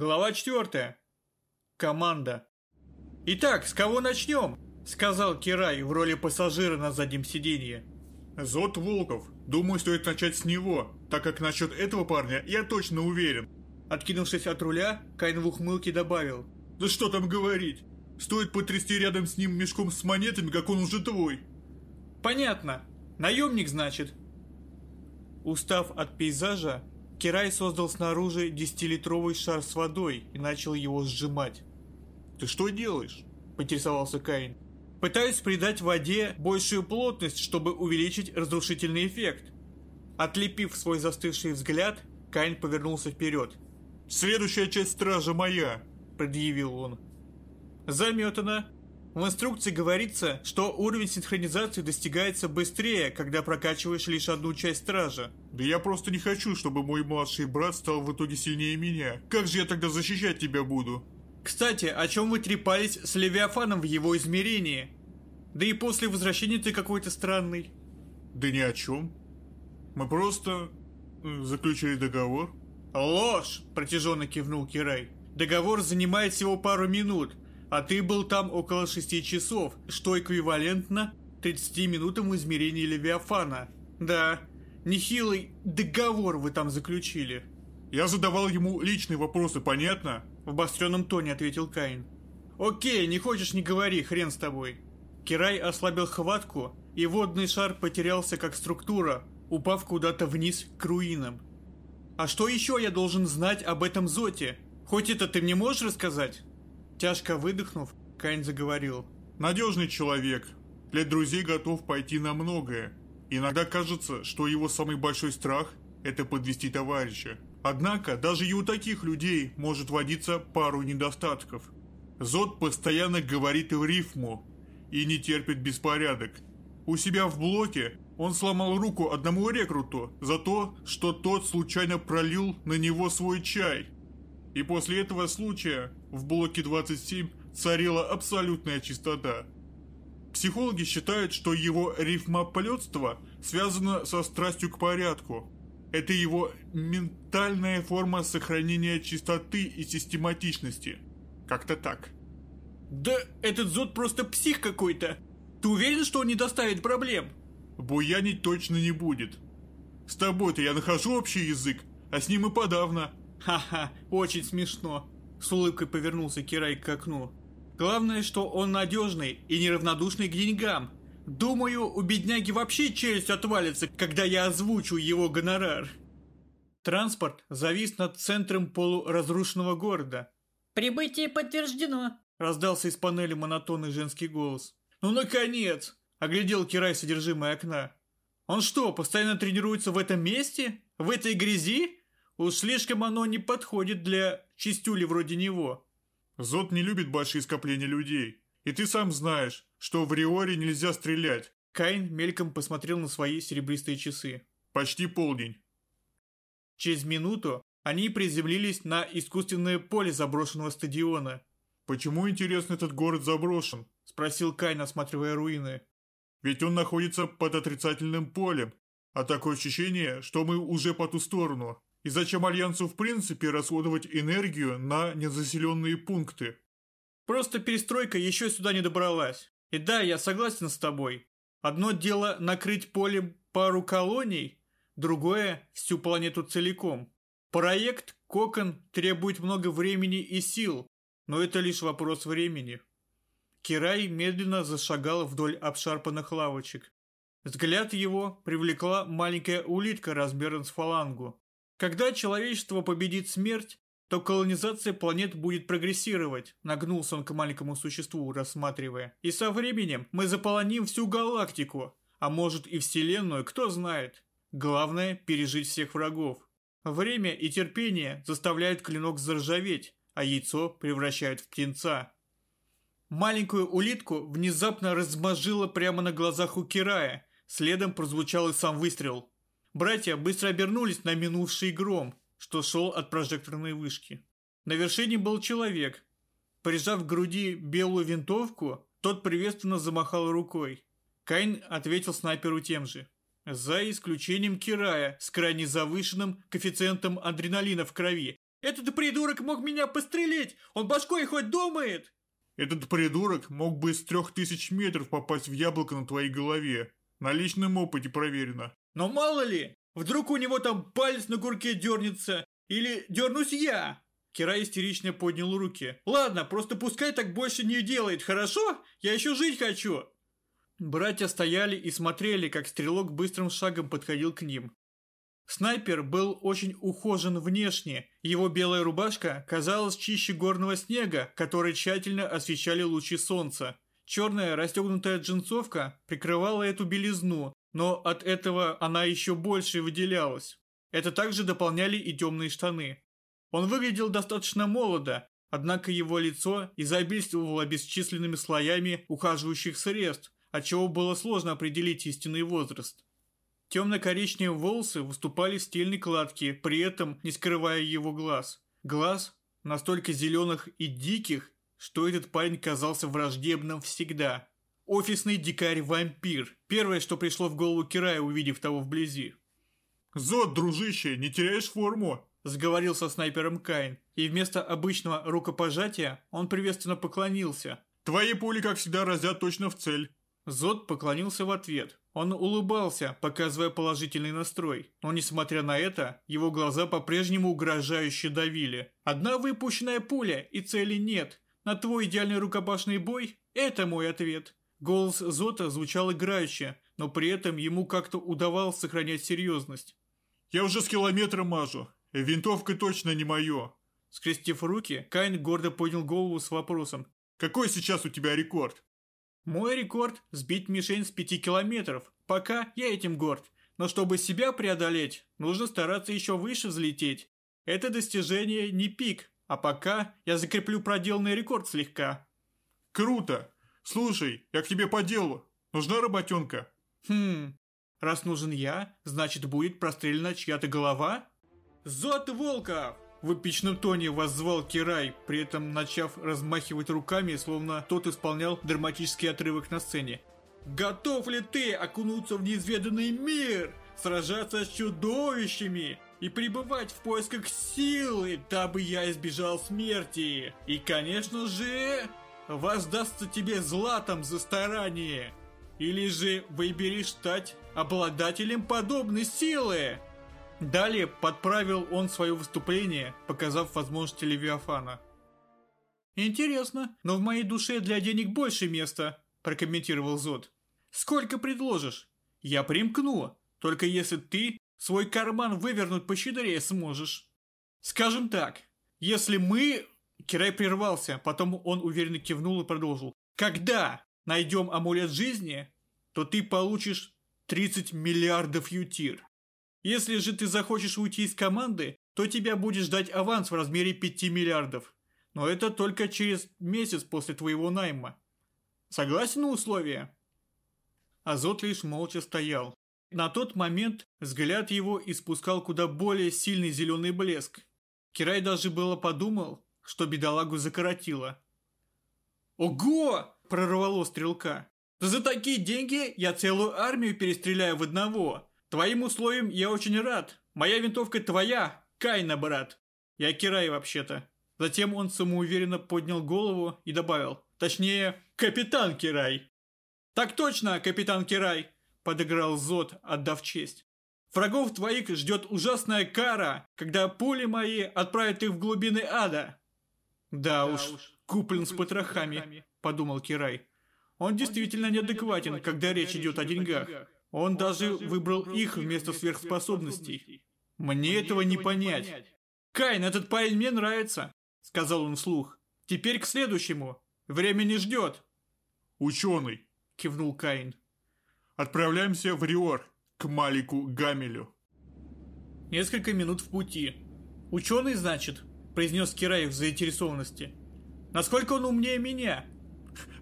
Глава 4. Команда. «Итак, с кого начнем?» – сказал Кирай в роли пассажира на заднем сиденье. Зод Волков. Думаю, стоит начать с него, так как насчет этого парня я точно уверен. Откинувшись от руля, Кайн в ухмылке добавил. Да что там говорить? Стоит потрясти рядом с ним мешком с монетами, как он уже твой. Понятно. Наемник, значит. Устав от пейзажа, Кирай создал снаружи десятилитровый шар с водой и начал его сжимать. «Ты что делаешь?» – поинтересовался Каин. «Пытаюсь придать воде большую плотность, чтобы увеличить разрушительный эффект». Отлепив свой застывший взгляд, Каин повернулся вперед. «Следующая часть стража моя!» – предъявил он. «Заметано. В инструкции говорится, что уровень синхронизации достигается быстрее, когда прокачиваешь лишь одну часть стража. Да я просто не хочу, чтобы мой младший брат стал в итоге сильнее меня. Как же я тогда защищать тебя буду? Кстати, о чем вы трепались с Левиафаном в его измерении? Да и после возвращения ты какой-то странный. Да ни о чем. Мы просто заключили договор. Ложь, протяженно кивнул Кирай. Договор занимает всего пару минут – а ты был там около шести часов, что эквивалентно 30 минутам в измерении Левиафана. Да, нехилый договор вы там заключили. Я задавал ему личные вопросы, понятно? В обостренном тоне ответил Каин. Окей, не хочешь не говори, хрен с тобой. Кирай ослабил хватку, и водный шар потерялся как структура, упав куда-то вниз к руинам. А что еще я должен знать об этом Зоте? Хоть это ты мне можешь рассказать? Тяжко выдохнув, Кайн заговорил. «Надежный человек. Для друзей готов пойти на многое. Иногда кажется, что его самый большой страх – это подвести товарища. Однако, даже и у таких людей может водиться пару недостатков. Зод постоянно говорит в рифму и не терпит беспорядок. У себя в блоке он сломал руку одному рекруту за то, что тот случайно пролил на него свой чай – и после этого случая в блоке 27 царила абсолютная чистота. Психологи считают, что его рифмоплетство связано со страстью к порядку. Это его ментальная форма сохранения чистоты и систематичности. Как-то так. Да этот зод просто псих какой-то. Ты уверен, что он не доставит проблем? Буянить точно не будет. С тобой-то я нахожу общий язык, а с ним и подавно. Ха-ха, очень смешно. С улыбкой повернулся Кирай к окну. Главное, что он надежный и неравнодушный к деньгам. Думаю, у бедняги вообще челюсть отвалится, когда я озвучу его гонорар. Транспорт завис над центром полуразрушенного города. «Прибытие подтверждено», — раздался из панели монотонный женский голос. «Ну, наконец!» — оглядел Кирай содержимое окна. «Он что, постоянно тренируется в этом месте? В этой грязи?» Уж слишком оно не подходит для чистюли вроде него. Зод не любит большие скопления людей. И ты сам знаешь, что в Риоре нельзя стрелять. Кайн мельком посмотрел на свои серебристые часы. Почти полдень. Через минуту они приземлились на искусственное поле заброшенного стадиона. «Почему, интересно, этот город заброшен?» – спросил Кайн, осматривая руины. «Ведь он находится под отрицательным полем, а такое ощущение, что мы уже по ту сторону». И зачем Альянсу в принципе расходовать энергию на незаселенные пункты? Просто перестройка еще сюда не добралась. И да, я согласен с тобой. Одно дело накрыть полем пару колоний, другое – всю планету целиком. Проект «Кокон» требует много времени и сил, но это лишь вопрос времени. Кирай медленно зашагал вдоль обшарпанных лавочек. Взгляд его привлекла маленькая улитка размером с фалангу. Когда человечество победит смерть, то колонизация планет будет прогрессировать, нагнулся он к маленькому существу, рассматривая. И со временем мы заполоним всю галактику, а может и Вселенную, кто знает. Главное – пережить всех врагов. Время и терпение заставляют клинок заржаветь, а яйцо превращают в птенца. Маленькую улитку внезапно размажило прямо на глазах у Кирая, следом прозвучал и сам выстрел – Братья быстро обернулись на минувший гром, что шел от прожекторной вышки. На вершине был человек. Прижав к груди белую винтовку, тот приветственно замахал рукой. Кайн ответил снайперу тем же. За исключением Кирая с крайне завышенным коэффициентом адреналина в крови, Этот придурок мог меня пострелить! Он башкой хоть думает!» Этот придурок мог бы из трех тысяч метров попасть в яблоко на твоей голове. На личном опыте проверено. Но мало ли, вдруг у него там палец на курке дернется, или дернусь я. Кира истерично поднял руки. «Ладно, просто пускай так больше не делает, хорошо? Я еще жить хочу!» Братья стояли и смотрели, как стрелок быстрым шагом подходил к ним. Снайпер был очень ухожен внешне, его белая рубашка казалась чище горного снега, который тщательно освещали лучи солнца. Черная расстегнутая джинсовка прикрывала эту белизну, но от этого она еще больше выделялась. Это также дополняли и темные штаны. Он выглядел достаточно молодо, однако его лицо изобильствовало бесчисленными слоями ухаживающих средств, отчего было сложно определить истинный возраст. Темно-коричневые волосы выступали в стильной кладке, при этом не скрывая его глаз. Глаз настолько зеленых и диких, что этот парень казался враждебным всегда. Офисный дикарь-вампир. Первое, что пришло в голову Кирая, увидев того вблизи. «Зод, дружище, не теряешь форму?» Сговорил со снайпером Кайн, и вместо обычного рукопожатия он приветственно поклонился. «Твои пули, как всегда, разят точно в цель». Зод поклонился в ответ. Он улыбался, показывая положительный настрой. Но несмотря на это, его глаза по-прежнему угрожающе давили. Одна выпущенная пуля и цели нет. На твой идеальный рукопашный бой – это мой ответ. Голос Зота звучал играюще, но при этом ему как-то удавалось сохранять серьезность. «Я уже с километра мажу. Винтовка точно не мое». Скрестив руки, Кайн гордо поднял голову с вопросом. «Какой сейчас у тебя рекорд?» Мой рекорд – сбить мишень с 5 километров. Пока я этим горд. Но чтобы себя преодолеть, нужно стараться еще выше взлететь. Это достижение не пик, а пока я закреплю проделанный рекорд слегка. Круто! Слушай, я к тебе по делу. Нужна работенка? Хм, раз нужен я, значит будет прострелена чья-то голова? Зод Волков! В эпичном тоне воззвал Кирай, при этом начав размахивать руками, словно тот исполнял драматический отрывок на сцене. «Готов ли ты окунуться в неизведанный мир, сражаться с чудовищами и пребывать в поисках силы, дабы я избежал смерти? И, конечно же, воздастся тебе златом за старание? Или же выберешь стать обладателем подобной силы?» Далее подправил он свое выступление, показав возможности Левиафана. «Интересно, но в моей душе для денег больше места», – прокомментировал Зод. «Сколько предложишь? Я примкну, только если ты свой карман вывернуть пощедрее сможешь. Скажем так, если мы...» Кирай прервался, потом он уверенно кивнул и продолжил. «Когда найдем амулет жизни, то ты получишь 30 миллиардов ютир. Если же ты захочешь уйти из команды, то тебя будет ждать аванс в размере 5 миллиардов. Но это только через месяц после твоего найма. Согласен на условия?» Азот лишь молча стоял. На тот момент взгляд его испускал куда более сильный зеленый блеск. Кирай даже было подумал, что бедолагу закоротило. «Ого!» – прорвало стрелка. «Да за такие деньги я целую армию перестреляю в одного!» Твоим условиям я очень рад. Моя винтовка твоя, Кайна, брат. Я Кирай вообще-то. Затем он самоуверенно поднял голову и добавил. Точнее, капитан Кирай. Так точно, капитан Кирай, подыграл Зод, отдав честь. Врагов твоих ждет ужасная кара, когда пули мои отправят их в глубины ада. Да, да уж, уж, куплен с потрохами, подумал Кирай. Он действительно неадекватен, когда речь идет о деньгах. Он даже выбрал их вместо сверхспособностей. Мне этого не понять. Кайн, этот парень мне нравится, сказал он вслух. Теперь к следующему. Время не ждет. Ученый, кивнул Кайн. Отправляемся в Риор, к Малику Гамелю. Несколько минут в пути. Ученый, значит, произнес Кираев в заинтересованности. Насколько он умнее меня?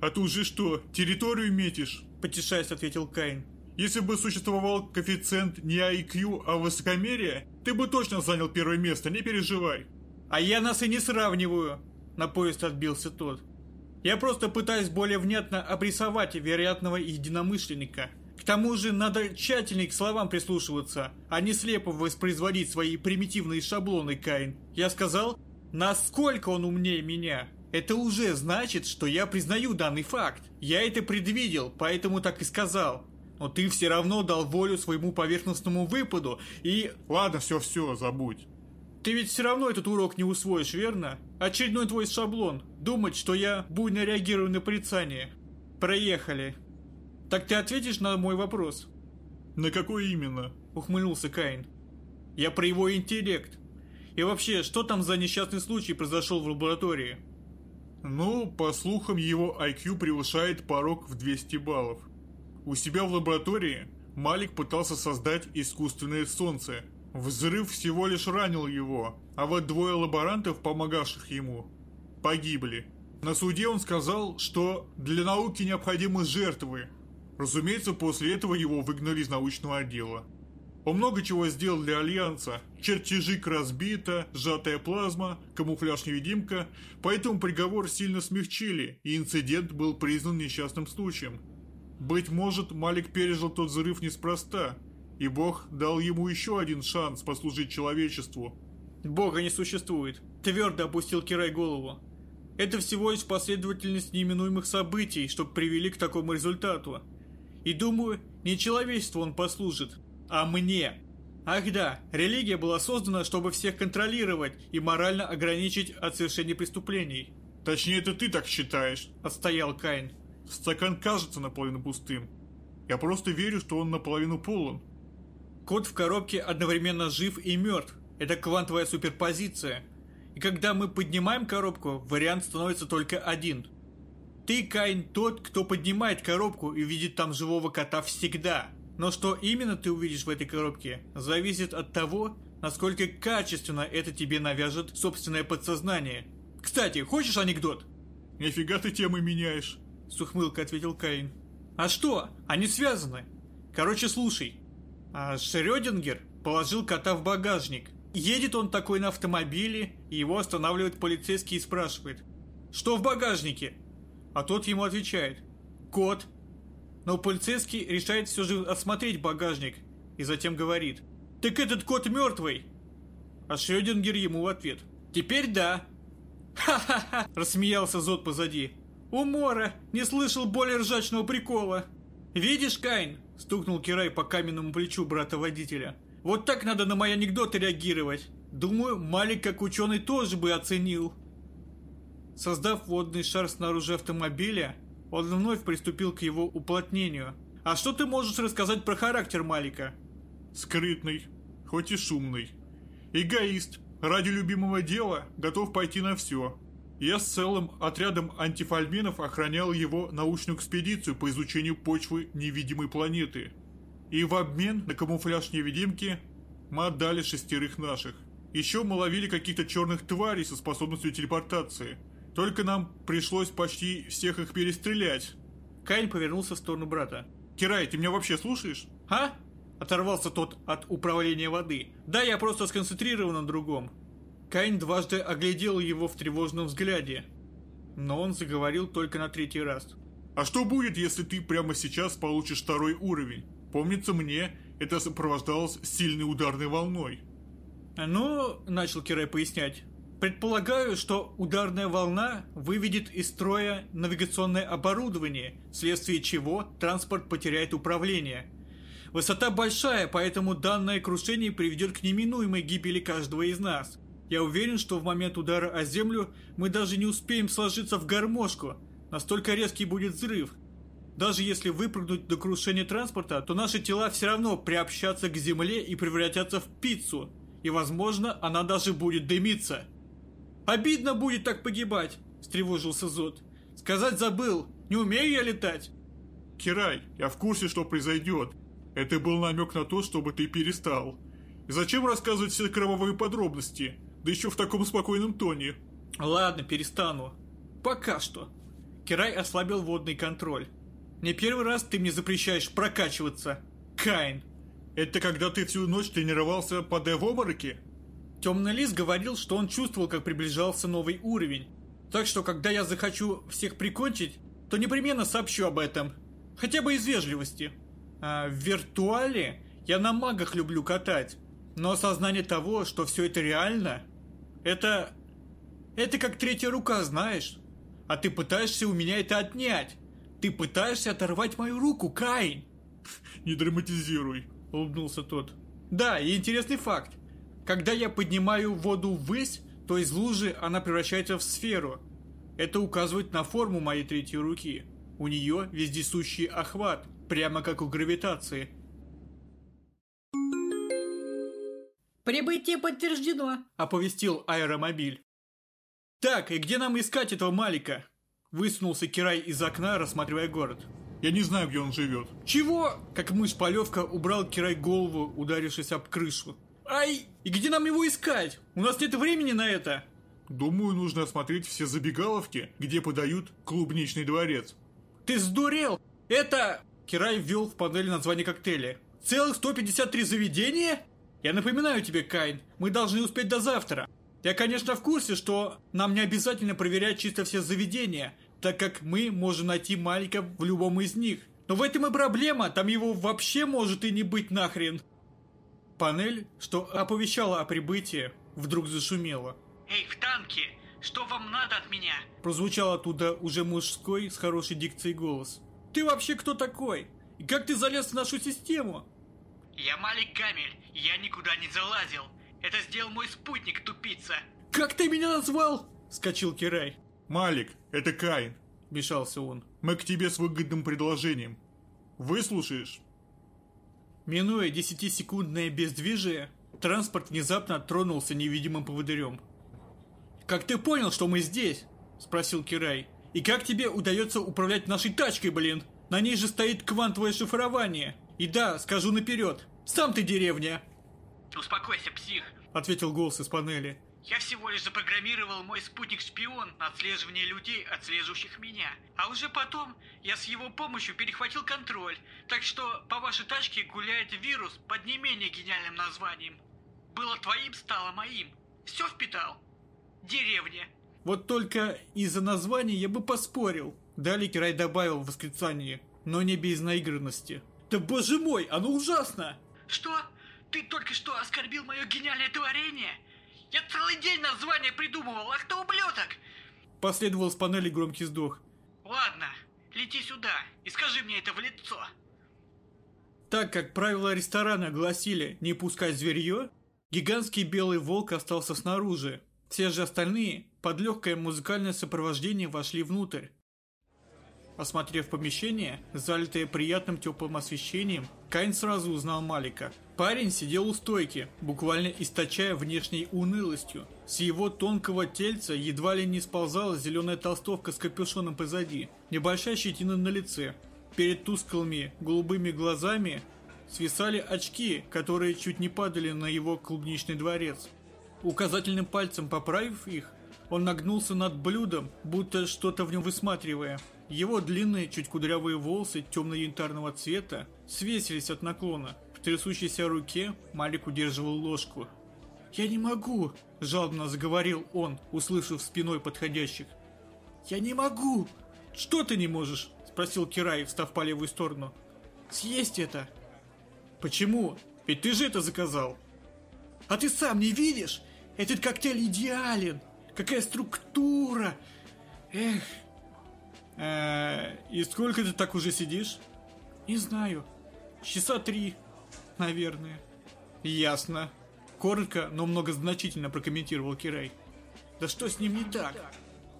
А ты уже что, территорию метишь? Потешаясь, ответил Кайн. Если бы существовал коэффициент не IQ, а высокомерие, ты бы точно занял первое место, не переживай. А я нас и не сравниваю, на поезд отбился тот. Я просто пытаюсь более внятно обрисовать вероятного единомышленника. К тому же надо тщательней к словам прислушиваться, а не слепо воспроизводить свои примитивные шаблоны, Каин. Я сказал, насколько он умнее меня. Это уже значит, что я признаю данный факт. Я это предвидел, поэтому так и сказал. Но ты все равно дал волю своему поверхностному выпаду и... Ладно, все-все, забудь. Ты ведь все равно этот урок не усвоишь, верно? Очередной твой шаблон. Думать, что я буйно реагирую на порицание. Проехали. Так ты ответишь на мой вопрос? На какой именно? Ухмыльнулся Каин. Я про его интеллект. И вообще, что там за несчастный случай произошел в лаборатории? Ну, по слухам, его IQ превышает порог в 200 баллов. У себя в лаборатории Малик пытался создать искусственное солнце. Взрыв всего лишь ранил его, а вот двое лаборантов, помогавших ему, погибли. На суде он сказал, что для науки необходимы жертвы. Разумеется, после этого его выгнали из научного отдела. Он много чего сделал для Альянса. Чертежик разбита, сжатая плазма, камуфляж-невидимка. Поэтому приговор сильно смягчили, и инцидент был признан несчастным случаем. Быть может, Малик пережил тот взрыв неспроста, и Бог дал ему еще один шанс послужить человечеству. Бога не существует. Твердо опустил Кирай голову. Это всего лишь последовательность неименуемых событий, чтобы привели к такому результату. И думаю, не человечеству он послужит, а мне. Ах да, религия была создана, чтобы всех контролировать и морально ограничить от совершения преступлений. Точнее, это ты так считаешь, отстоял Каин. Стакан кажется наполовину пустым. Я просто верю, что он наполовину полон. Кот в коробке одновременно жив и мертв. Это квантовая суперпозиция. И когда мы поднимаем коробку, вариант становится только один. Ты, Каин, тот, кто поднимает коробку и видит там живого кота всегда. Но что именно ты увидишь в этой коробке, зависит от того, насколько качественно это тебе навяжет собственное подсознание. Кстати, хочешь анекдот? Нифига ты темы меняешь. С ухмылкой ответил Каин. А что? Они связаны. Короче, слушай. А Шрёдингер положил кота в багажник. Едет он такой на автомобиле, и его останавливает полицейский и спрашивает. Что в багажнике? А тот ему отвечает. Кот. Но полицейский решает все же осмотреть багажник и затем говорит. Так этот кот мертвый. А Шрёдингер ему в ответ. Теперь да. Ха-ха-ха, рассмеялся Зод позади. Умора, не слышал более ржачного прикола. Видишь, Кайн, стукнул Кирай по каменному плечу брата-водителя. Вот так надо на мои анекдоты реагировать. Думаю, Малик как ученый тоже бы оценил. Создав водный шар снаружи автомобиля, он вновь приступил к его уплотнению. А что ты можешь рассказать про характер Малика? Скрытный, хоть и шумный. Эгоист, ради любимого дела готов пойти на все. Я с целым отрядом антифальменов охранял его научную экспедицию по изучению почвы невидимой планеты. И в обмен на камуфляж невидимки мы отдали шестерых наших. Еще мы ловили каких-то черных тварей со способностью телепортации. Только нам пришлось почти всех их перестрелять. Кайн повернулся в сторону брата. Кирай, ты меня вообще слушаешь? А? Оторвался тот от управления воды. Да, я просто сконцентрирован на другом. Кайн дважды оглядел его в тревожном взгляде, но он заговорил только на третий раз. «А что будет, если ты прямо сейчас получишь второй уровень? Помнится мне, это сопровождалось сильной ударной волной». «Ну, — начал Кирай пояснять, — предполагаю, что ударная волна выведет из строя навигационное оборудование, вследствие чего транспорт потеряет управление. Высота большая, поэтому данное крушение приведет к неминуемой гибели каждого из нас». Я уверен, что в момент удара о землю мы даже не успеем сложиться в гармошку. Настолько резкий будет взрыв. Даже если выпрыгнуть до крушения транспорта, то наши тела все равно приобщатся к земле и превратятся в пиццу. И, возможно, она даже будет дымиться. «Обидно будет так погибать», – встревожился Зод. «Сказать забыл. Не умею я летать». «Кирай, я в курсе, что произойдет. Это был намек на то, чтобы ты перестал. И зачем рассказывать все кровавые подробности?» Да еще в таком спокойном тоне. Ладно, перестану. Пока что. Кирай ослабил водный контроль. Не первый раз ты мне запрещаешь прокачиваться. Кайн. Это когда ты всю ночь тренировался по в обмороке? Темный лис говорил, что он чувствовал, как приближался новый уровень. Так что, когда я захочу всех прикончить, то непременно сообщу об этом. Хотя бы из вежливости. А, в виртуале я на магах люблю катать. Но осознание того, что все это реально, это... Это как третья рука, знаешь? А ты пытаешься у меня это отнять. Ты пытаешься оторвать мою руку, Каин. Не драматизируй, улыбнулся тот. Да, и интересный факт. Когда я поднимаю воду ввысь, то из лужи она превращается в сферу. Это указывает на форму моей третьей руки. У нее вездесущий охват, прямо как у гравитации. «Прибытие подтверждено», — оповестил аэромобиль. «Так, и где нам искать этого Малика?» Высунулся Кирай из окна, рассматривая город. «Я не знаю, где он живет». «Чего?» Как мышь-полевка убрал Кирай голову, ударившись об крышу. «Ай! И где нам его искать? У нас нет времени на это!» «Думаю, нужно осмотреть все забегаловки, где подают клубничный дворец». «Ты сдурел? Это...» Кирай ввел в панель название коктейля. «Целых 153 заведения?» Я напоминаю тебе, Кайн, мы должны успеть до завтра. Я, конечно, в курсе, что нам не обязательно проверять чисто все заведения, так как мы можем найти Малика в любом из них. Но в этом и проблема, там его вообще может и не быть нахрен. Панель, что оповещала о прибытии, вдруг зашумела. «Эй, в танке! Что вам надо от меня?» Прозвучал оттуда уже мужской с хорошей дикцией голос. «Ты вообще кто такой? И как ты залез в нашу систему?» «Я Малик Камель, я никуда не залазил. Это сделал мой спутник, тупица». «Как ты меня назвал?» – скачил Кирай. «Малик, это Каин», – мешался он. «Мы к тебе с выгодным предложением. Выслушаешь?» Минуя десятисекундное бездвижие, транспорт внезапно тронулся невидимым поводырем. «Как ты понял, что мы здесь?» – спросил Кирай. «И как тебе удается управлять нашей тачкой, блин? На ней же стоит квантовое шифрование!» И да, скажу наперед, сам ты деревня. Успокойся, псих, ответил голос из панели. Я всего лишь запрограммировал мой спутник-шпион на отслеживание людей, отслеживающих меня. А уже потом я с его помощью перехватил контроль. Так что по вашей тачке гуляет вирус под не менее гениальным названием. Было твоим, стало моим. Все впитал. Деревня. Вот только из-за названия я бы поспорил. Далее Кирай добавил в восклицании, но не без наигранности. Да боже мой, оно ужасно! Что? Ты только что оскорбил мое гениальное творение? Я целый день название придумывал, ах ты ублюдок! Последовал с панели громкий вздох. Ладно, лети сюда и скажи мне это в лицо. Так как правила ресторана гласили не пускать зверье, гигантский белый волк остался снаружи. Все же остальные под легкое музыкальное сопровождение вошли внутрь. Осмотрев помещение, залитое приятным теплым освещением, Кайн сразу узнал Малика. Парень сидел у стойки, буквально источая внешней унылостью. С его тонкого тельца едва ли не сползала зеленая толстовка с капюшоном позади, небольшая щетина на лице. Перед тусклыми голубыми глазами свисали очки, которые чуть не падали на его клубничный дворец. Указательным пальцем поправив их, он нагнулся над блюдом, будто что-то в нем высматривая. Его длинные, чуть кудрявые волосы темно-янтарного цвета свесились от наклона. Трясущейся руке Малик удерживал ложку. «Я не могу!» – жалобно заговорил он, услышав спиной подходящих. «Я не могу!» «Что ты не можешь?» – спросил Кирай, встав по левую сторону. «Съесть это!» «Почему? Ведь ты же это заказал!» «А ты сам не видишь? Этот коктейль идеален! Какая структура! Эх, Э, и сколько ты так уже сидишь? Не знаю. Часа три, наверное. Ясно. Коротко, но многозначительно прокомментировал Кирей. Да что с ним не так?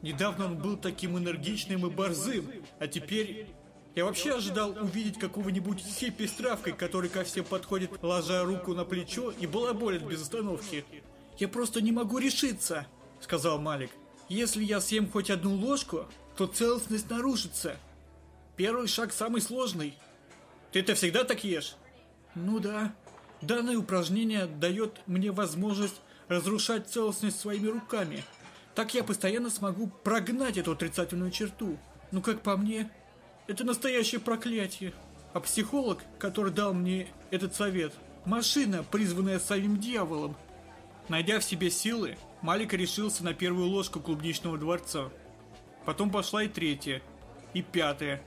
Недавно он был таким энергичным и борзым, а теперь... Я вообще ожидал увидеть какого-нибудь хиппи с травкой, который ко всем подходит, ложа руку на плечо и балаболит без остановки. «Я просто не могу решиться», — сказал Малик. «Если я съем хоть одну ложку, то целостность нарушится. Первый шаг самый сложный. Ты-то всегда так ешь? Ну да. Данное упражнение дает мне возможность разрушать целостность своими руками. Так я постоянно смогу прогнать эту отрицательную черту. Ну как по мне, это настоящее проклятие. А психолог, который дал мне этот совет, машина, призванная самим дьяволом. Найдя в себе силы, Малик решился на первую ложку клубничного дворца. Потом пошла и третья, и пятая.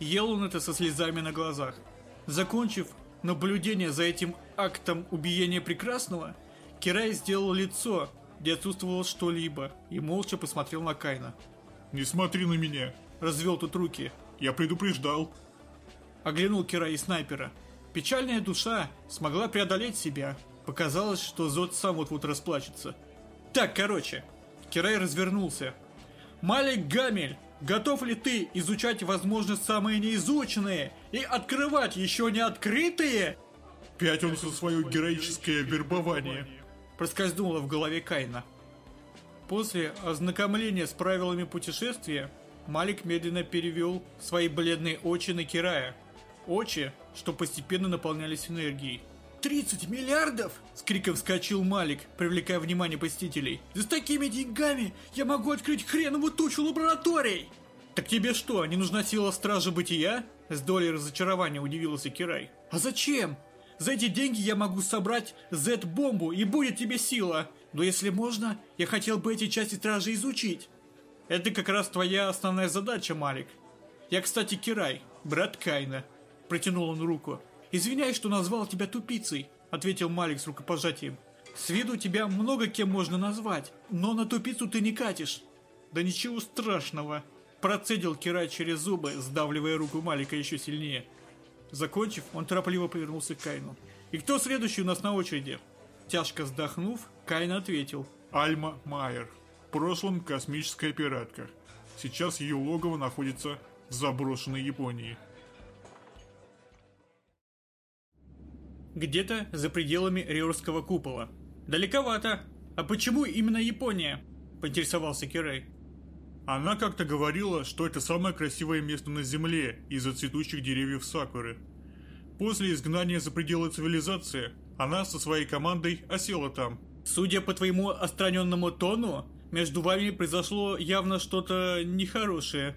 Ел он это со слезами на глазах. Закончив наблюдение за этим актом убиения прекрасного, Кирай сделал лицо, где отсутствовало что-либо, и молча посмотрел на Кайна. «Не смотри на меня!» Развел тут руки. «Я предупреждал!» Оглянул Кирай и снайпера. Печальная душа смогла преодолеть себя. Показалось, что Зод сам вот-вот расплачется. Так, короче. Кирай развернулся. Малик Гамель, готов ли ты изучать, возможно, самые неизученные и открывать еще не открытые? Пять он за свое героическое вербование. Проскользнуло в голове Кайна. После ознакомления с правилами путешествия, Малик медленно перевел свои бледные очи на Кирая. Очи, что постепенно наполнялись энергией. 30 миллиардов!» С криком вскочил Малик, привлекая внимание посетителей. «Да с такими деньгами я могу открыть хреновую тучу лабораторий!» «Так тебе что, не нужна сила стража бытия?» С долей разочарования удивился Кирай. «А зачем? За эти деньги я могу собрать Z-бомбу и будет тебе сила. Но если можно, я хотел бы эти части стражи изучить». «Это как раз твоя основная задача, Малик. Я, кстати, Кирай, брат Кайна». Протянул он руку. «Извиняюсь, что назвал тебя тупицей», — ответил Малик с рукопожатием. «С виду тебя много кем можно назвать, но на тупицу ты не катишь». «Да ничего страшного», — процедил Кирай через зубы, сдавливая руку Малика еще сильнее. Закончив, он торопливо повернулся к Кайну. «И кто следующий у нас на очереди?» Тяжко вздохнув, Кайн ответил. Альма Майер. В прошлом космическая пиратка. Сейчас ее логово находится в заброшенной Японии. Где-то за пределами Риорского купола. «Далековато. А почему именно Япония?» – поинтересовался Кирей. Она как-то говорила, что это самое красивое место на Земле из-за цветущих деревьев сакуры. После изгнания за пределы цивилизации, она со своей командой осела там. «Судя по твоему отстраненному тону, между вами произошло явно что-то нехорошее»,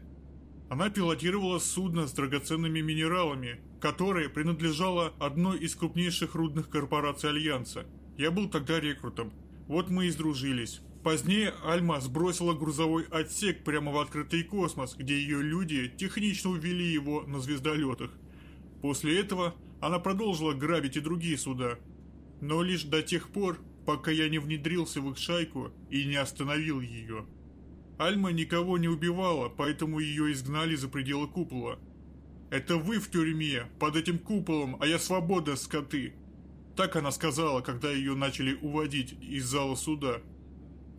она пилотировала судно с драгоценными минералами, которое принадлежало одной из крупнейших рудных корпораций Альянса. Я был тогда рекрутом. Вот мы и сдружились. Позднее Альма сбросила грузовой отсек прямо в открытый космос, где ее люди технично увели его на звездолетах. После этого она продолжила грабить и другие суда. Но лишь до тех пор, пока я не внедрился в их шайку и не остановил ее. Альма никого не убивала, поэтому ее изгнали за пределы купола. «Это вы в тюрьме, под этим куполом, а я свобода, скоты!» Так она сказала, когда ее начали уводить из зала суда.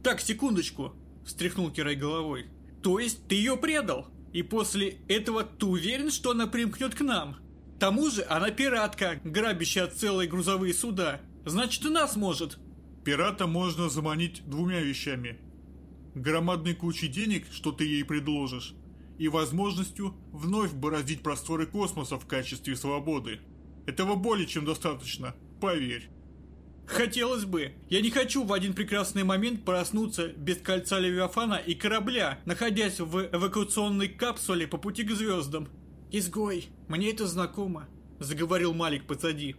«Так, секундочку!» – встряхнул Кирай головой. «То есть ты ее предал? И после этого ты уверен, что она примкнет к нам? К тому же она пиратка, грабящая целые грузовые суда. Значит, и нас может!» «Пирата можно заманить двумя вещами – громадной кучей денег, что ты ей предложишь, и возможностью вновь бороздить просторы космоса в качестве свободы. Этого более чем достаточно, поверь. Хотелось бы. Я не хочу в один прекрасный момент проснуться без кольца Левиафана и корабля, находясь в эвакуационной капсуле по пути к звездам. «Изгой, мне это знакомо», — заговорил Малик позади.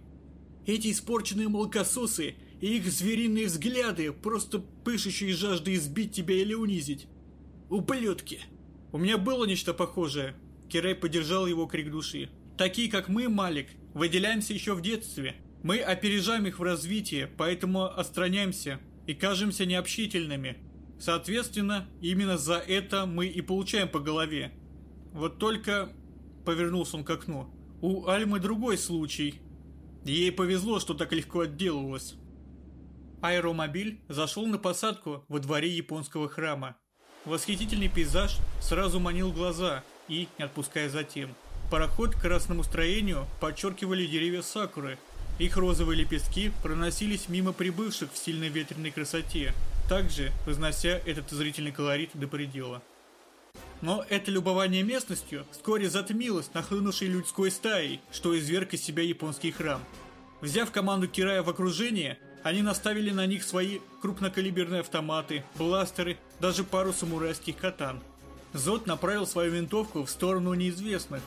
«Эти испорченные молокососы и их звериные взгляды, просто пышущие жаждой избить тебя или унизить. Ублюдки! У меня было нечто похожее. Кирей поддержал его крик души. Такие, как мы, Малик, выделяемся еще в детстве. Мы опережаем их в развитии, поэтому отстраняемся и кажемся необщительными. Соответственно, именно за это мы и получаем по голове. Вот только... Повернулся он к окну. У Альмы другой случай. Ей повезло, что так легко отделалась. Аэромобиль зашел на посадку во дворе японского храма. Восхитительный пейзаж сразу манил глаза и, не отпуская затем, пароход к красному строению подчеркивали деревья сакуры. Их розовые лепестки проносились мимо прибывших в сильной ветреной красоте, также вознося этот зрительный колорит до предела. Но это любование местностью вскоре затмилось нахлынувшей людской стаей, что изверг из себя японский храм. Взяв команду Кирая в окружение, они наставили на них свои крупнокалиберные автоматы, бластеры, даже пару самурайских катан. Зод направил свою винтовку в сторону неизвестных.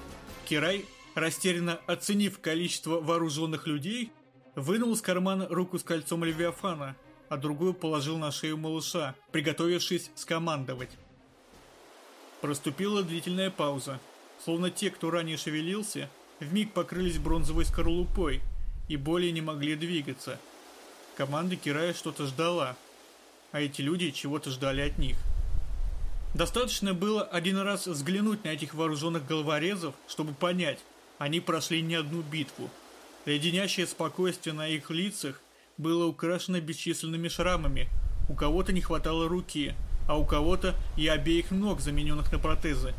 Кирай, растерянно оценив количество вооруженных людей, вынул из кармана руку с кольцом Левиафана, а другую положил на шею малыша, приготовившись скомандовать. Проступила длительная пауза. Словно те, кто ранее шевелился, вмиг покрылись бронзовой скорлупой и более не могли двигаться. Команда Кирая что-то ждала, а эти люди чего-то ждали от них. Достаточно было один раз взглянуть на этих вооруженных головорезов, чтобы понять, они прошли не одну битву. Леденящее спокойствие на их лицах было украшено бесчисленными шрамами. У кого-то не хватало руки, а у кого-то и обеих ног, замененных на протезы.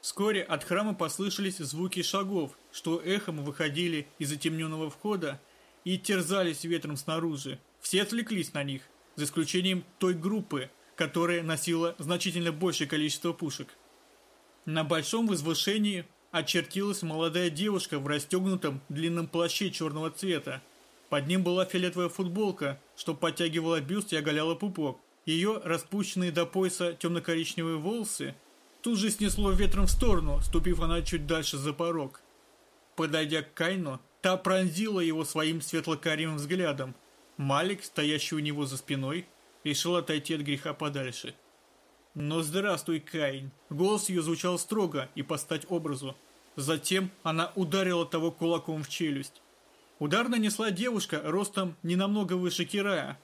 Вскоре от храма послышались звуки шагов, что эхом выходили из затемненного входа и терзались ветром снаружи. Все отвлеклись на них, за исключением той группы, которая носила значительно большее количество пушек. На большом возвышении очертилась молодая девушка в расстегнутом длинном плаще черного цвета. Под ним была фиолетовая футболка, что подтягивала бюст и оголяла пупок. Ее распущенные до пояса темно-коричневые волосы тут же снесло ветром в сторону, ступив она чуть дальше за порог. Подойдя к Кайну, та пронзила его своим светло-карим взглядом. Малик, стоящий у него за спиной, решил отойти от греха подальше. «Но здравствуй, Кайн!» Голос ее звучал строго и постать образу. Затем она ударила того кулаком в челюсть. Удар нанесла девушка ростом не намного выше Кирая,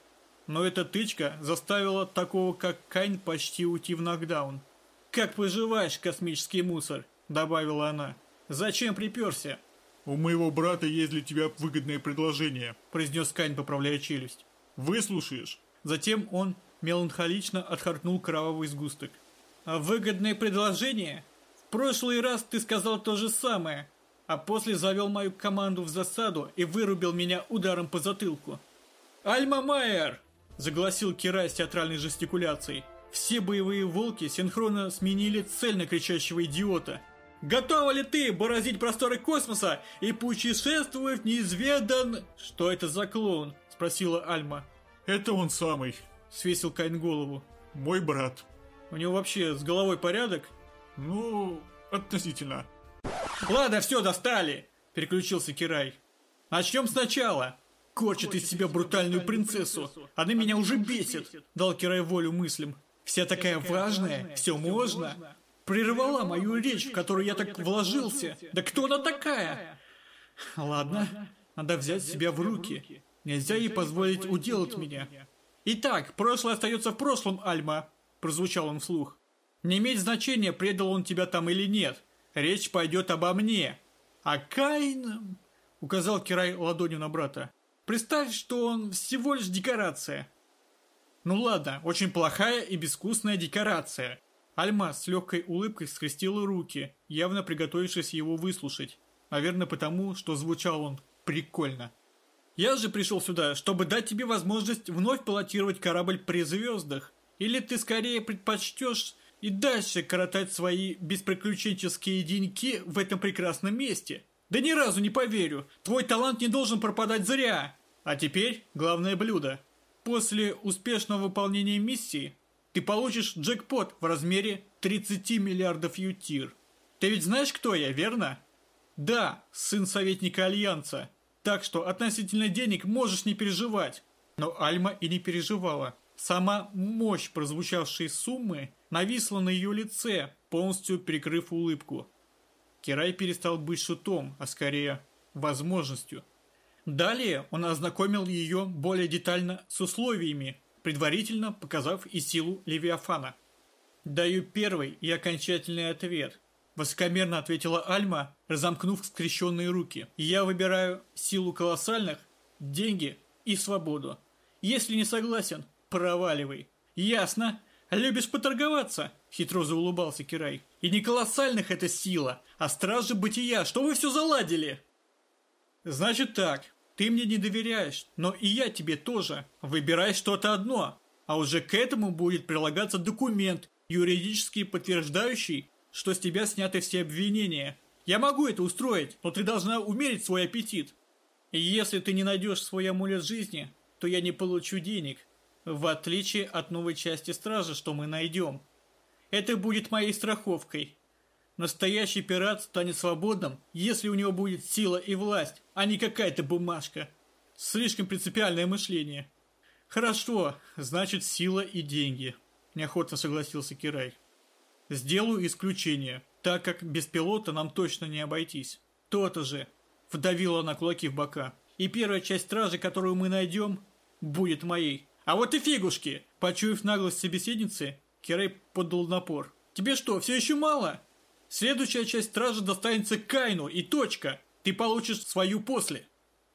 но эта тычка заставила такого, как Кайн, почти уйти в нокдаун. «Как поживаешь, космический мусор?» – добавила она. «Зачем приперся?» «У моего брата есть для тебя выгодное предложение», – произнес Кайн, поправляя челюсть. «Выслушаешь?» Затем он меланхолично отхаркнул кровавый сгусток. «А выгодное предложение? В прошлый раз ты сказал то же самое, а после завел мою команду в засаду и вырубил меня ударом по затылку». «Альма Майер!» – загласил Кирай с театральной жестикуляцией. Все боевые волки синхронно сменили цель на кричащего идиота. «Готова ли ты бороздить просторы космоса и путешествовать в неизведан...» «Что это за клоун?» – спросила Альма. «Это он самый», – свесил Кайн голову. «Мой брат». «У него вообще с головой порядок?» «Ну, относительно». «Ладно, все, достали!» – переключился Кирай. «Начнем сначала!» Корчит из себя брутальную принцессу. Она меня уже бесит, дал Кирай волю мыслям. Вся такая важная, все можно. Прервала мою речь, в которую я так вложился. Да кто она такая? Ладно, надо взять себя в руки. Нельзя ей позволить уделать меня. Итак, прошлое остается в прошлом, Альма, прозвучал он вслух. Не имеет значения, предал он тебя там или нет. Речь пойдет обо мне. А Кайн... Указал Кирай ладонью на брата. Представь, что он всего лишь декорация. Ну ладно, очень плохая и безвкусная декорация. Альма с легкой улыбкой скрестила руки, явно приготовившись его выслушать. Наверное, потому, что звучал он прикольно. Я же пришел сюда, чтобы дать тебе возможность вновь пилотировать корабль при звездах. Или ты скорее предпочтешь и дальше коротать свои бесприключенческие деньки в этом прекрасном месте. Да ни разу не поверю. Твой талант не должен пропадать зря. А теперь главное блюдо. После успешного выполнения миссии ты получишь джекпот в размере 30 миллиардов ютир. Ты ведь знаешь, кто я, верно? Да, сын советника Альянса. Так что относительно денег можешь не переживать. Но Альма и не переживала. Сама мощь прозвучавшей суммы нависла на ее лице, полностью перекрыв улыбку. Кирай перестал быть шутом, а скорее возможностью. Далее он ознакомил ее более детально с условиями, предварительно показав и силу Левиафана. «Даю первый и окончательный ответ», – высокомерно ответила Альма, разомкнув скрещенные руки. «Я выбираю силу колоссальных, деньги и свободу. Если не согласен, проваливай». «Ясно. Любишь поторговаться?» – хитро заулыбался Кирай. И не колоссальных это сила, а стражи бытия. Что вы все заладили? Значит так, ты мне не доверяешь, но и я тебе тоже. Выбирай что-то одно, а уже к этому будет прилагаться документ, юридически подтверждающий, что с тебя сняты все обвинения. Я могу это устроить, но ты должна умерить свой аппетит. И если ты не найдешь свой амулет жизни, то я не получу денег, в отличие от новой части стражи, что мы найдем. Это будет моей страховкой. Настоящий пират станет свободным, если у него будет сила и власть, а не какая-то бумажка. Слишком принципиальное мышление. Хорошо, значит сила и деньги. Неохотно согласился Кирай. Сделаю исключение. так как без пилота нам точно не обойтись. То-то же. Вдавила она кулаки в бока. И первая часть стражи, которую мы найдем, будет моей. А вот и фигушки! Почуяв наглость собеседницы, Кирей подал напор. Тебе что, все еще мало? Следующая часть стражи достанется Кайну и точка. Ты получишь свою после.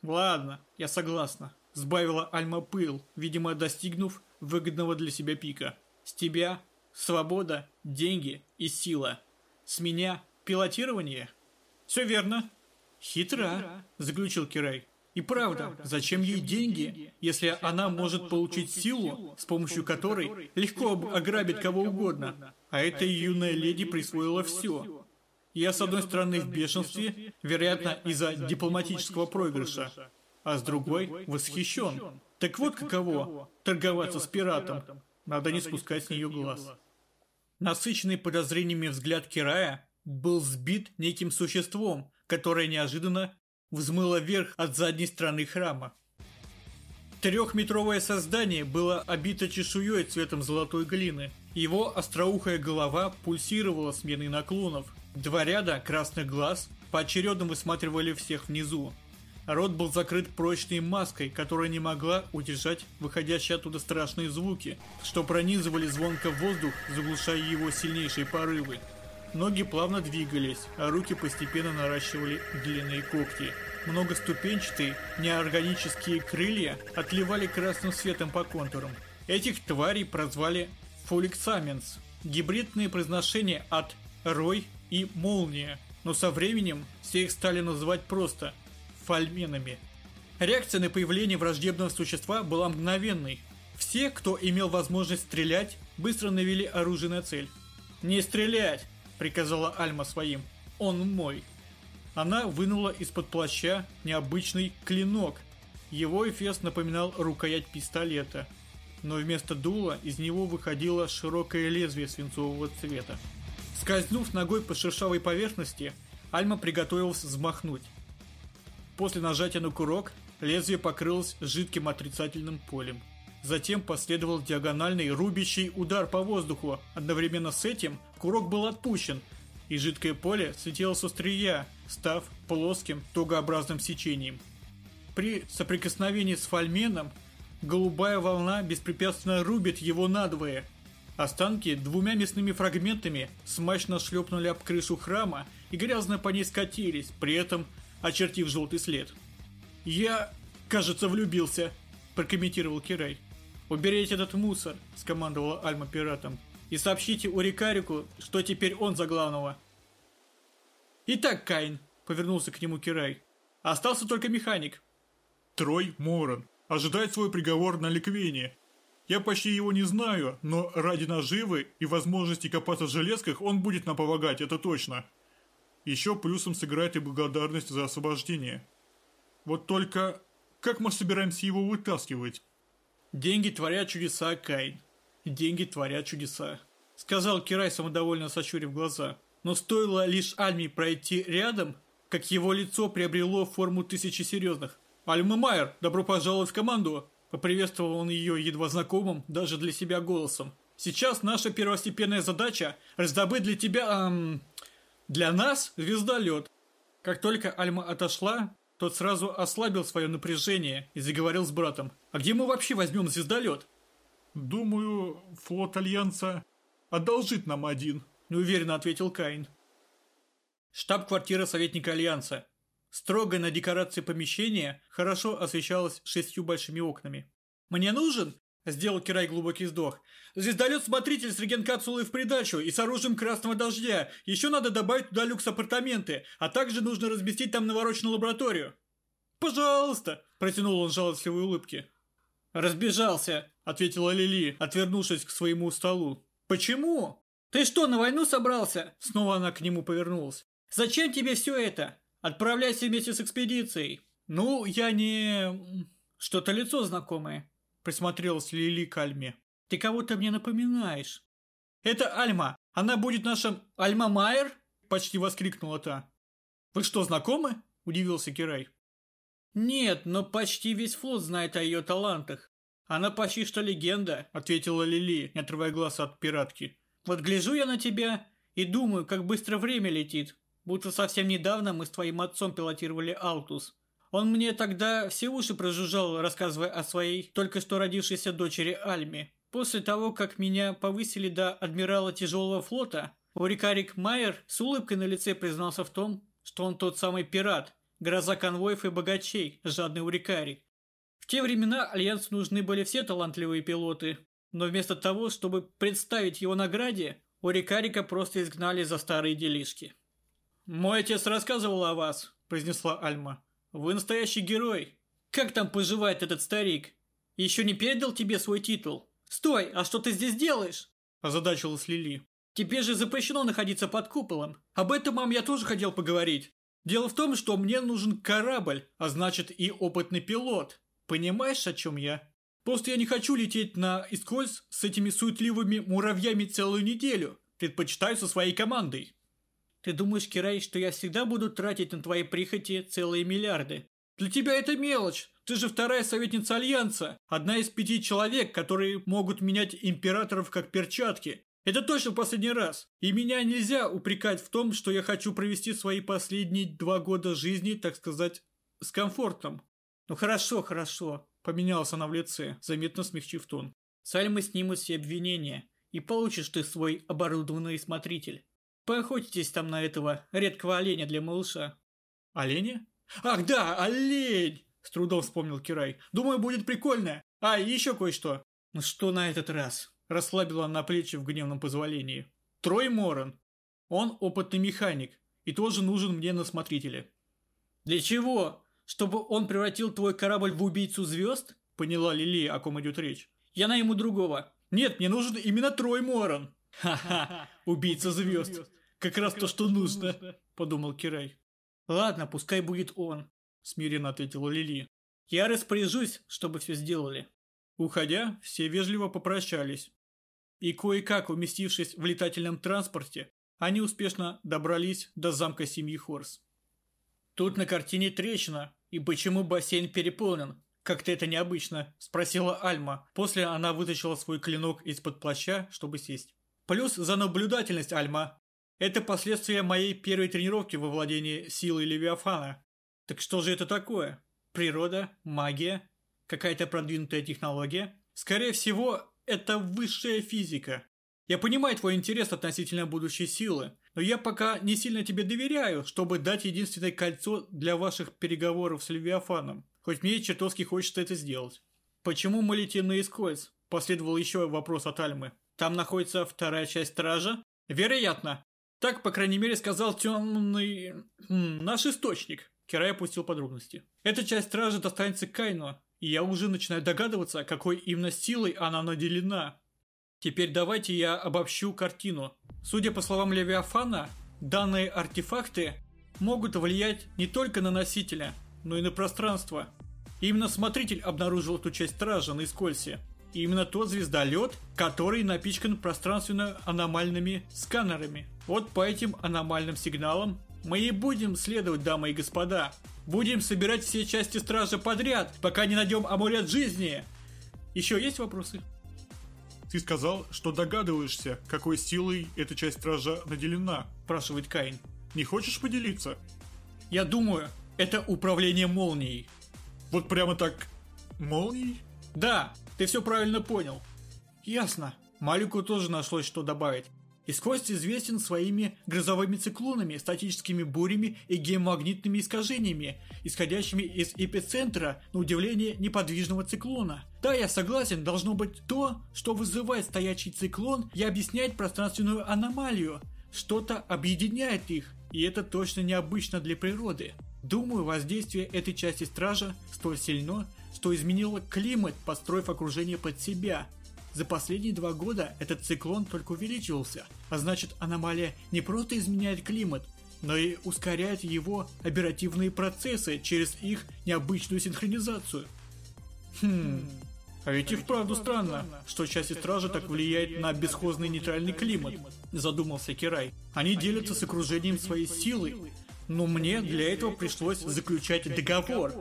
Ладно, я согласна. Сбавила Альма пыл, видимо, достигнув выгодного для себя пика. С тебя свобода, деньги и сила. С меня пилотирование? Все верно. Хитра, заключил Кирай. И правда, зачем ей деньги, если она может получить силу, с помощью которой легко ограбить кого угодно? А эта юная леди присвоила все. Я, с одной стороны, в бешенстве, вероятно, из-за дипломатического проигрыша, а с другой восхищен. Так вот каково торговаться с пиратом. Надо не спускать с нее глаз. Насыщенный подозрениями взгляд Кирая был сбит неким существом, которое неожиданно взмыло вверх от задней стороны храма. Трехметровое создание было обито чешуей цветом золотой глины. Его остроухая голова пульсировала сменой наклонов. Два ряда красных глаз поочередно высматривали всех внизу. Рот был закрыт прочной маской, которая не могла удержать выходящие оттуда страшные звуки, что пронизывали звонко воздух, заглушая его сильнейшие порывы. Ноги плавно двигались, а руки постепенно наращивали длинные когти. Многоступенчатые, неорганические крылья отливали красным светом по контурам. Этих тварей прозвали фоликсаменс. Гибридные произношения от «рой» и «молния», но со временем все их стали называть просто фольменами. Реакция на появление враждебного существа была мгновенной. Все, кто имел возможность стрелять, быстро навели оружие на цель. «Не стрелять!» Приказала Альма своим. «Он мой». Она вынула из-под плаща необычный клинок. Его эфес напоминал рукоять пистолета, но вместо дула из него выходило широкое лезвие свинцового цвета. Скользнув ногой по шершавой поверхности, Альма приготовилась взмахнуть. После нажатия на курок лезвие покрылось жидким отрицательным полем. Затем последовал диагональный рубящий удар по воздуху. Одновременно с этим курок был отпущен, и жидкое поле слетело с острия, став плоским тугообразным сечением. При соприкосновении с фольменом голубая волна беспрепятственно рубит его надвое. Останки двумя мясными фрагментами смачно шлепнули об крышу храма и грязно по ней скатились, при этом очертив желтый след. «Я, кажется, влюбился», – прокомментировал Кирай. «Уберите этот мусор», – скомандовала Альма пиратам. «И сообщите Урикарику, что теперь он за главного». «Итак, Кайн», – повернулся к нему Кирай. «Остался только механик». Трой Моран ожидает свой приговор на ликвение. Я почти его не знаю, но ради наживы и возможности копаться в железках он будет нам помогать, это точно. Еще плюсом сыграет и благодарность за освобождение. Вот только как мы собираемся его вытаскивать? «Деньги творят чудеса, Кайн. Деньги творят чудеса», — сказал Кирай, самодовольно сощурив глаза. Но стоило лишь Альме пройти рядом, как его лицо приобрело форму тысячи серьезных. «Альма Майер, добро пожаловать в команду!» Поприветствовал он ее едва знакомым, даже для себя голосом. «Сейчас наша первостепенная задача – раздобыть для тебя, эм, для нас звездолет». Как только Альма отошла, тот сразу ослабил свое напряжение и заговорил с братом. «А где мы вообще возьмем звездолет?» «Думаю, флот Альянса одолжит нам один», – неуверенно ответил Каин. Штаб-квартира советника Альянса. Строгое на декорации помещение хорошо освещалось шестью большими окнами. «Мне нужен?» – сделал Кирай глубокий вздох. «Звездолет-смотритель с реген-капсулой в придачу и с оружием красного дождя. Еще надо добавить туда люкс-апартаменты, а также нужно разместить там навороченную лабораторию». «Пожалуйста!» – протянул он жалостливой улыбки. «Разбежался!» – ответила Лили, отвернувшись к своему столу. «Почему?» «Ты что, на войну собрался?» Снова она к нему повернулась. «Зачем тебе все это? Отправляйся вместе с экспедицией». «Ну, я не...» «Что-то лицо знакомое», — присмотрелась Лили к Альме. «Ты кого-то мне напоминаешь». «Это Альма. Она будет нашим Альма Майер?» — почти воскликнула та. «Вы что, знакомы?» — удивился Кирай. «Нет, но почти весь флот знает о ее талантах. Она почти что легенда», — ответила Лили, не отрывая глаз от пиратки. «Вот гляжу я на тебя И думаю, как быстро время летит. Будто совсем недавно мы с твоим отцом пилотировали Алтус. Он мне тогда все уши прожужжал, рассказывая о своей только что родившейся дочери Альме. После того, как меня повысили до адмирала тяжелого флота, Урикарик Майер с улыбкой на лице признался в том, что он тот самый пират, гроза конвоев и богачей, жадный Урикарик. В те времена Альянсу нужны были все талантливые пилоты, но вместо того, чтобы представить его награде, Урикарика просто изгнали за старые делишки. «Мой отец рассказывал о вас», – произнесла Альма. «Вы настоящий герой. Как там поживает этот старик? Еще не передал тебе свой титул?» «Стой, а что ты здесь делаешь?» – озадачилась Лили. «Тебе же запрещено находиться под куполом. Об этом, мам, я тоже хотел поговорить. Дело в том, что мне нужен корабль, а значит и опытный пилот. Понимаешь, о чем я? Просто я не хочу лететь на Искольз с этими суетливыми муравьями целую неделю. Предпочитаю со своей командой». «Ты думаешь, Кирай, что я всегда буду тратить на твои прихоти целые миллиарды?» «Для тебя это мелочь. Ты же вторая советница Альянса. Одна из пяти человек, которые могут менять императоров как перчатки. Это точно последний раз. И меня нельзя упрекать в том, что я хочу провести свои последние два года жизни, так сказать, с комфортом. Ну хорошо, хорошо. Поменялась она в лице, заметно смягчив тон. Сальмы снимут все обвинения, и получишь ты свой оборудованный смотритель. Поохотитесь там на этого редкого оленя для малыша. Оленя? Ах да, олень! С трудом вспомнил Кирай. Думаю, будет прикольно. А, и еще кое-что. Ну что на этот раз? Расслабила на плечи в гневном позволении. Трой Моран. Он опытный механик и тоже нужен мне на смотрителе. Для чего? Чтобы он превратил твой корабль в убийцу звезд? Поняла Лили, о ком идет речь. Я найму другого. Нет, мне нужен именно Трой Моран. Ха-ха, убийца звезд. Как раз то, что нужно, подумал Кирай. Ладно, пускай будет он смиренно ответила Лили. Я распоряжусь, чтобы все сделали. Уходя, все вежливо попрощались. И кое-как, уместившись в летательном транспорте, они успешно добрались до замка семьи Хорс. «Тут на картине трещина, и почему бассейн переполнен? Как-то это необычно», – спросила Альма. После она вытащила свой клинок из-под плаща, чтобы сесть. «Плюс за наблюдательность, Альма. Это последствия моей первой тренировки во владении силой Левиафана. Так что же это такое? Природа? Магия? Какая-то продвинутая технология? Скорее всего, это высшая физика. Я понимаю твой интерес относительно будущей силы, но я пока не сильно тебе доверяю, чтобы дать единственное кольцо для ваших переговоров с Левиафаном. Хоть мне чертовски хочется это сделать. Почему мы летим на Искольц? Последовал еще вопрос от Альмы. Там находится вторая часть стража? Вероятно. Так, по крайней мере, сказал темный... наш источник. Кирай опустил подробности. Эта часть стражи достанется Кайну, и я уже начинаю догадываться, какой именно силой она наделена. Теперь давайте я обобщу картину. Судя по словам Левиафана, данные артефакты могут влиять не только на носителя, но и на пространство. Именно смотритель обнаружил эту часть стража на Искольсе. И именно тот звездолет, который напичкан пространственно-аномальными сканерами. Вот по этим аномальным сигналам мы и будем следовать, дамы и господа. Будем собирать все части стража подряд, пока не найдем амулет жизни. Еще есть вопросы? Ты сказал, что догадываешься, какой силой эта часть стража наделена, спрашивает Каин. Не хочешь поделиться? Я думаю, это управление молнией. Вот прямо так молнией? Да, ты все правильно понял. Ясно. Малику тоже нашлось что добавить. Искость известен своими грозовыми циклонами, статическими бурями и геомагнитными искажениями, исходящими из эпицентра, на удивление, неподвижного циклона. Да, я согласен, должно быть то, что вызывает стоячий циклон и объясняет пространственную аномалию. Что-то объединяет их, и это точно необычно для природы. Думаю, воздействие этой части стража столь сильно, что изменило климат, построив окружение под себя – за последние два года этот циклон только увеличивался, а значит аномалия не просто изменяет климат, но и ускоряет его оперативные процессы через их необычную синхронизацию. Хм, а ведь и вправду странно, что части стражи так влияет на бесхозный нейтральный климат, задумался Кирай. Они делятся с окружением своей силой, но мне для этого пришлось заключать договор.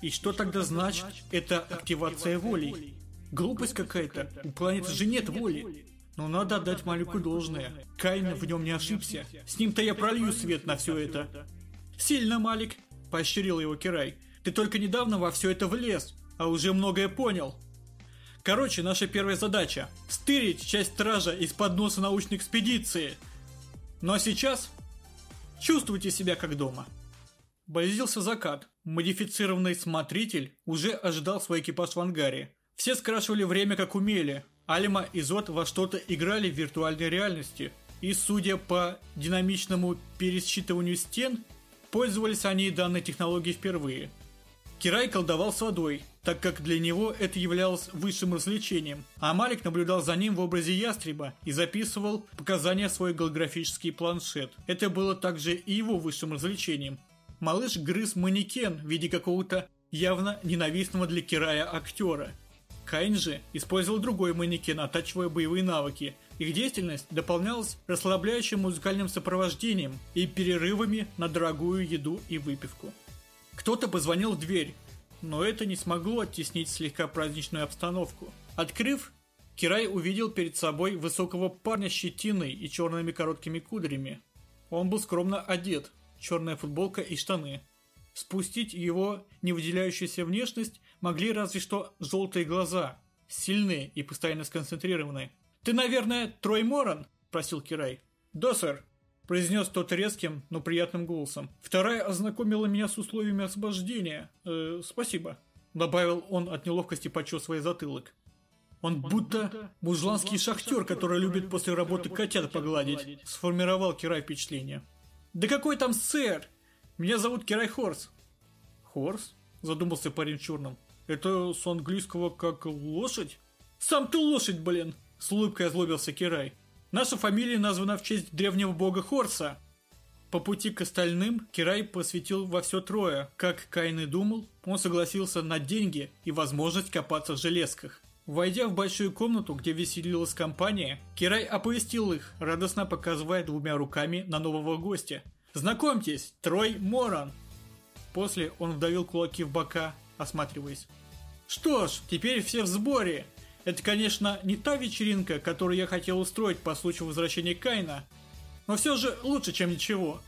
И что тогда значит эта активация воли? Глупость какая-то. У планеты же нет воли. Но надо отдать Малику должное. Кайн в нем не ошибся. С ним-то я пролью свет на все это. Сильно, Малик, поощрил его Кирай. Ты только недавно во все это влез, а уже многое понял. Короче, наша первая задача – стырить часть стража из-под носа научной экспедиции. Ну а сейчас чувствуйте себя как дома. Близился закат. Модифицированный смотритель уже ожидал свой экипаж в ангаре. Все скрашивали время как умели. Альма и Зод во что-то играли в виртуальной реальности. И судя по динамичному пересчитыванию стен, пользовались они данной технологией впервые. Кирай колдовал с водой, так как для него это являлось высшим развлечением, а Малик наблюдал за ним в образе ястреба и записывал показания в свой голографический планшет. Это было также и его высшим развлечением. Малыш грыз манекен в виде какого-то явно ненавистного для Кирая актера. Кайн же использовал другой манекен, оттачивая боевые навыки. Их деятельность дополнялась расслабляющим музыкальным сопровождением и перерывами на дорогую еду и выпивку. Кто-то позвонил в дверь, но это не смогло оттеснить слегка праздничную обстановку. Открыв, Кирай увидел перед собой высокого парня с щетиной и черными короткими кудрями. Он был скромно одет, черная футболка и штаны. Спустить его невыделяющуюся внешность могли разве что желтые глаза, сильные и постоянно сконцентрированные. «Ты, наверное, Трой Моран?» – просил Кирай. «Да, сэр», – произнес тот резким, но приятным голосом. «Вторая ознакомила меня с условиями освобождения. Э, спасибо», – добавил он от неловкости, почесывая затылок. Он, он будто, будто мужланский шахтер, который любит после работы котят погладить, погладить. сформировал Кирай впечатление. «Да какой там сэр? Меня зовут Кирай Хорс». «Хорс?» – задумался парень в черном. «Это с английского как лошадь?» «Сам ты лошадь, блин!» – с улыбкой озлобился Кирай. «Наша фамилия названа в честь древнего бога Хорса». По пути к остальным Кирай посвятил во все трое. Как Кайн и думал, он согласился на деньги и возможность копаться в железках. Войдя в большую комнату, где веселилась компания, Кирай оповестил их, радостно показывая двумя руками на нового гостя. «Знакомьтесь, Трой Моран!» После он вдавил кулаки в бока, осматриваясь. «Что ж, теперь все в сборе. Это, конечно, не та вечеринка, которую я хотел устроить по случаю возвращения Кайна, но все же лучше, чем ничего.